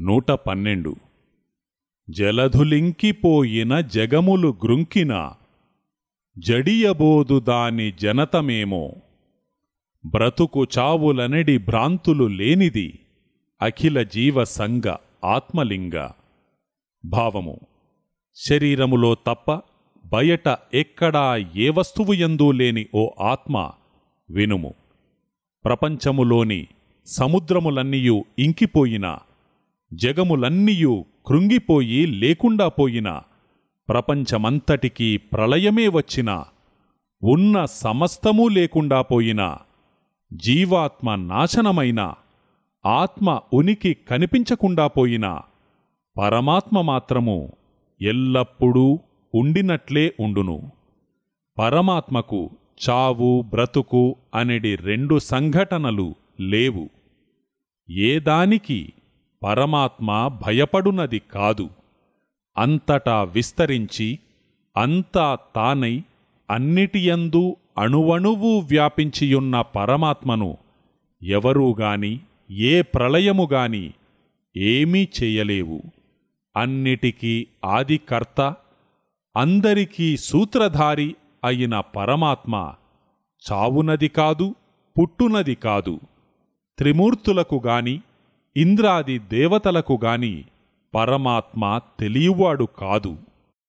నూట పన్నెండు. జలధులింకిపోయిన జగములు గ్రుంకిన జడియబోదు దాని జనతమేమో. బ్రతుకు చావులనడి భ్రాంతులు లేనిది అఖిల జీవ సంగ ఆత్మలింగ. భావము శరీరములో తప్ప బయట ఎక్కడా ఏ వస్తువుయందు లేని ఓ ఆత్మ వినుము. ప్రపంచములోని సముద్రములన్నీయు ఇంకిపోయినా జగములన్నీయు కృంగిపోయి లేకుండా పోయినా ప్రపంచమంతటికీ ప్రళయమే వచ్చినా ఉన్న సమస్తమూ లేకుండా పోయిన జీవాత్మ నాశనమైన ఆత్మ ఉనికి కనిపించకుండా పోయినా పరమాత్మ మాత్రము ఎల్లప్పుడూ ఉండినట్లే ఉండును. పరమాత్మకు చావు బ్రతుకు అనేడి రెండు సంఘటనలు లేవు. ఏ దానికి పరమాత్మ భయపడునది కాదు. అంతటా విస్తరించి అంతా తానై అన్నిటియందు అణువణువు వ్యాపించియున్న పరమాత్మను ఎవరూగాని ఏ ప్రళయముగాని ఏమీ చేయలేవు. అన్నిటికీ ఆదికర్త అందరికీ సూత్రధారి అయిన పరమాత్మ చావునది కాదు పుట్టునది కాదు. త్రిమూర్తులకు గాని ఇంద్రాది దేవతలకు గాని పరమాత్మ తెలియవాడు కాదు.